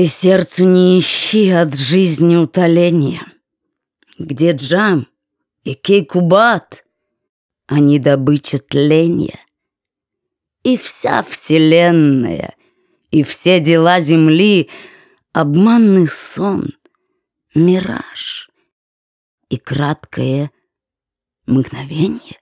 Ты сердцу не ищи от жизни утоления. Где Джам и Кейкубат, они добыча тления. И вся вселенная, и все дела земли — обманный сон, мираж и краткое мгновение.